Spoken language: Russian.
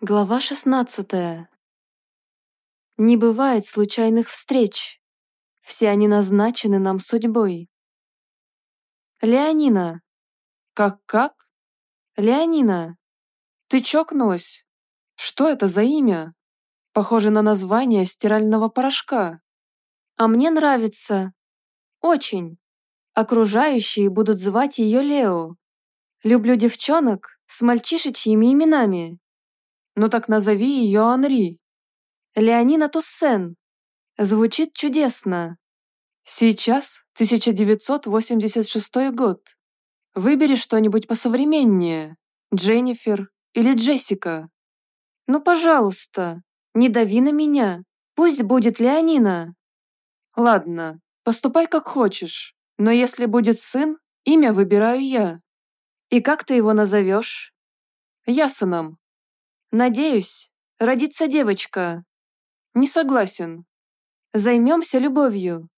Глава 16. Не бывает случайных встреч. Все они назначены нам судьбой. Леонина. Как-как? Леонина. Ты чокнулась? Что это за имя? Похоже на название стирального порошка. А мне нравится. Очень. Окружающие будут звать ее Лео. Люблю девчонок с мальчишечьими именами. Ну так назови ее Анри. Леонина Туссен. Звучит чудесно. Сейчас 1986 год. Выбери что-нибудь посовременнее. Дженнифер или Джессика. Ну, пожалуйста, не дави на меня. Пусть будет Леонина. Ладно, поступай как хочешь. Но если будет сын, имя выбираю я. И как ты его назовешь? Ясаном. Надеюсь, родится девочка. Не согласен. Займемся любовью.